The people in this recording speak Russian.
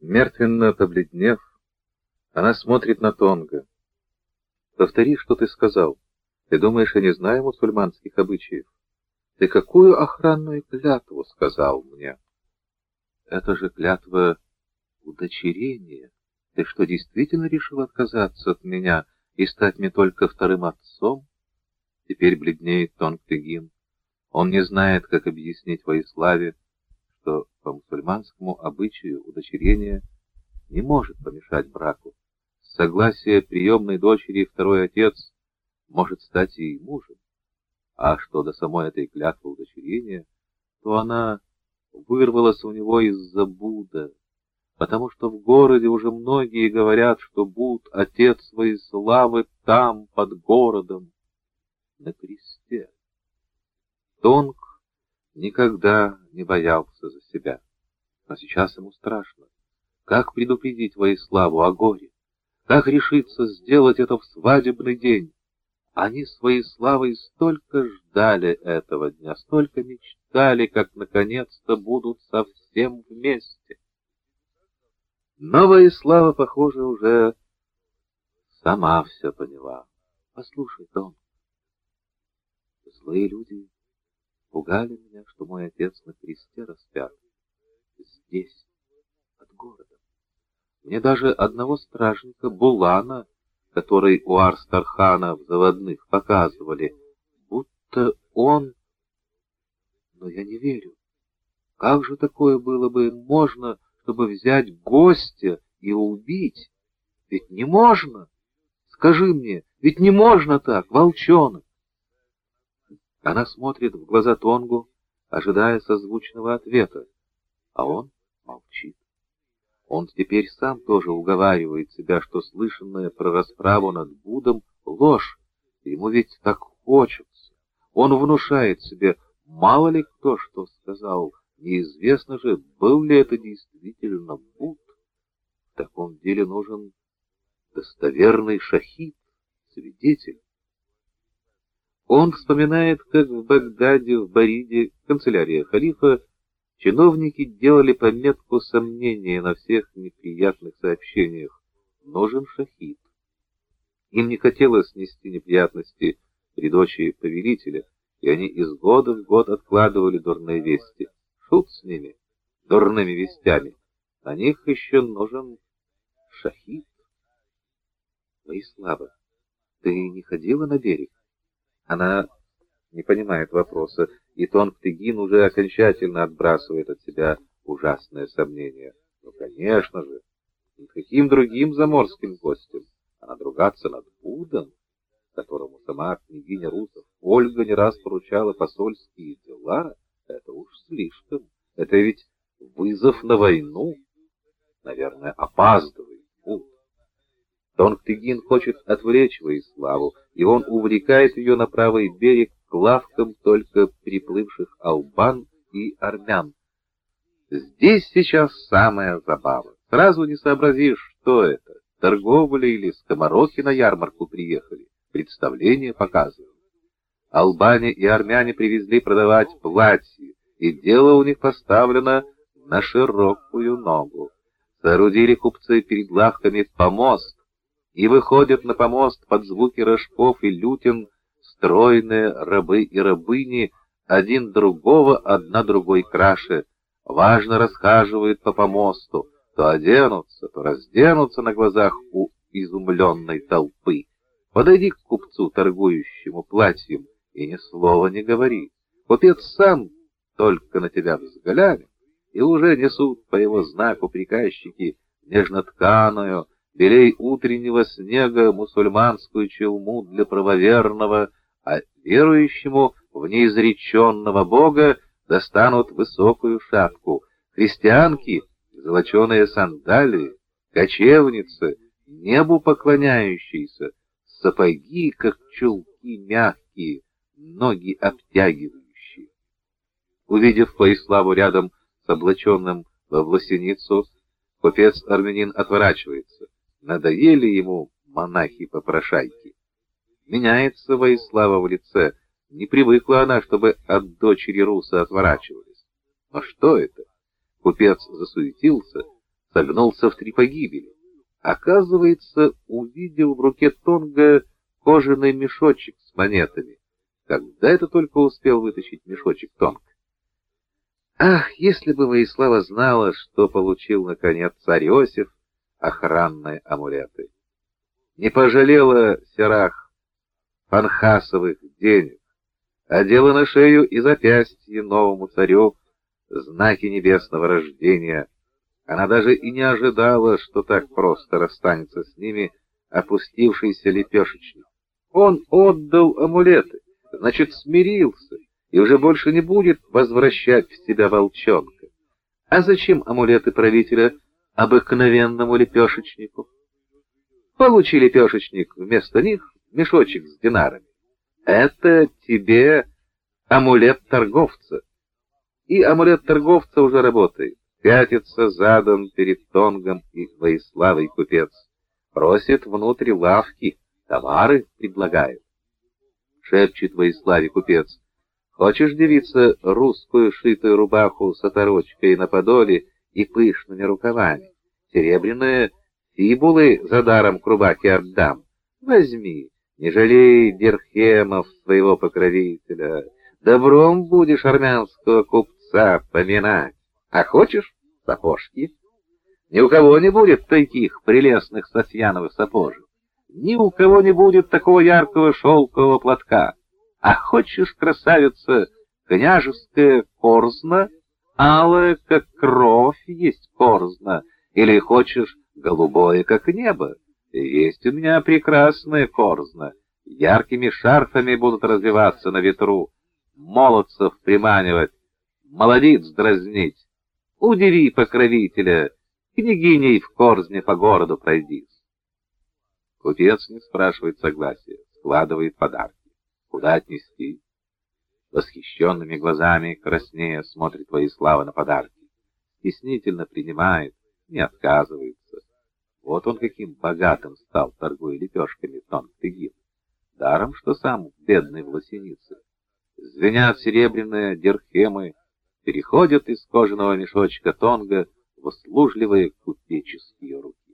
Мертвенно побледнев, она смотрит на Тонга. Повтори, что ты сказал. Ты думаешь, я не знаю мусульманских обычаев? Ты какую охранную клятву сказал мне? Это же клятва удочерения. Ты что, действительно решил отказаться от меня и стать мне только вторым отцом? Теперь бледнеет Тонг Тыгин. Он не знает, как объяснить Воиславе, что по мусульманскому обычаю удочерение не может помешать браку. С согласия приемной дочери второй отец может стать ей мужем. А что до самой этой клятвы удочерения, то она вырвалась у него из-за Будда, потому что в городе уже многие говорят, что Буд, отец своей славы, там, под городом, на кресте. Тонг никогда не боялся за себя, но сейчас ему страшно. Как предупредить Воиславу о горе? Как решиться сделать это в свадебный день? Они своей славой столько ждали этого дня, столько мечтали, как наконец-то будут совсем вместе. Новая слава, похоже, уже сама все поняла. Послушай, Том, злые люди пугали меня, что мой отец на кресте распят. Здесь, от города. Мне даже одного стражника Булана который у Арстархана в заводных показывали, будто он... Но я не верю. Как же такое было бы можно, чтобы взять гостя и убить? Ведь не можно. Скажи мне, ведь не можно так, волчонок. Она смотрит в глаза Тонгу, ожидая созвучного ответа, а он молчит. Он теперь сам тоже уговаривает себя, что слышанное про расправу над Будом — ложь. Ему ведь так хочется. Он внушает себе, мало ли кто что сказал, неизвестно же, был ли это действительно Буд. В таком деле нужен достоверный шахид, свидетель. Он вспоминает, как в Багдаде, в Бариде, канцелярия халифа, Чиновники делали пометку сомнения на всех неприятных сообщениях. Нужен шахид. Им не хотелось снести неприятности при дочери повелителя, и они из года в год откладывали дурные вести. Шут с ними, дурными вестями. На них еще нужен шахид. Воислава, ты не ходила на берег? Она не понимает вопроса, и Тонг Тыгин уже окончательно отбрасывает от себя ужасное сомнение. Ну, конечно же, над каким другим заморским гостем, а надругаться над Будом, которому сама княгиня Русов Ольга не раз поручала посольские дела, это уж слишком. Это ведь вызов на войну. Наверное, опаздывает. Тонг-Тыгин хочет отвлечь Воиславу, и он увлекает ее на правый берег к лавкам только приплывших албан и армян. Здесь сейчас самая забава. Сразу не сообразишь, что это, торговля или скомороки на ярмарку приехали. Представление показывают. Албане и армяне привезли продавать платья, и дело у них поставлено на широкую ногу. Соорудили купцы перед лавками помост, и выходят на помост под звуки рожков и лютин стройные рабы и рабыни, один другого, одна другой краше, важно расхаживают по помосту, то оденутся, то разденутся на глазах у изумленной толпы. Подойди к купцу, торгующему платьем, и ни слова не говори. Купец сам только на тебя взглянет, и уже несут по его знаку приказчики нежнотканую, белей утреннего снега мусульманскую челму для правоверного, а верующему в неизреченного Бога достанут высокую шапку, христианки — золоченые сандалии, кочевницы — небу поклоняющиеся, сапоги, как чулки мягкие, ноги обтягивающие. Увидев Поиславу рядом с облаченным во власеницу, купец-армянин отворачивается. Надоели ему монахи-попрошайки. Меняется Воислава в лице. Не привыкла она, чтобы от дочери Руса отворачивались. Но что это? Купец засуетился, согнулся в три погибели. Оказывается, увидел в руке Тонга кожаный мешочек с монетами. Когда это только успел вытащить мешочек Тонг? Ах, если бы Воислава знала, что получил, наконец, царь Иосиф охранные амулеты. Не пожалела Серах фанхасовых денег, одела на шею и запястье новому царю знаки небесного рождения. Она даже и не ожидала, что так просто расстанется с ними опустившийся лепешечник. Он отдал амулеты, значит, смирился, и уже больше не будет возвращать в себя волчонка. А зачем амулеты правителя обыкновенному лепешечнику? Получи лепешечник вместо них мешочек с динарами. Это тебе амулет торговца. И амулет торговца уже работает. Пятится задом перед Тонгом и Воиславой купец. Просит внутрь лавки, товары предлагает. Шепчет Воиславе купец. Хочешь, девица, русскую шитую рубаху с оторочкой на подоле и пышными рукавами? Серебряные фибулы за даром к рубахе отдам. Возьми, не жалей дирхемов своего покровителя. Добром будешь армянского купца поминать. А хочешь сапожки? Ни у кого не будет таких прелестных сосьяновых сапожек. Ни у кого не будет такого яркого шелкового платка. А хочешь, красавица, княжеская корзна, алая, как кровь, есть корзна, или хочешь, голубое, как небо? Есть у меня прекрасная корзна, яркими шарфами будут развиваться на ветру, молодцев приманивать, молодиц дразнить. Удиви покровителя, княгиней в корзне по городу пройдись. Купец не спрашивает согласия, складывает подарки. Куда отнести? Восхищенными глазами, краснея, смотрит Воислава на подарки. Стеснительно принимает, не отказывается. Вот он каким богатым стал, торгуя лепешками тонк тыгин. Даром, что сам бедный в лосенице. Звенят серебряные дирхемы, переходят из кожаного мешочка тонга в услужливые купеческие руки.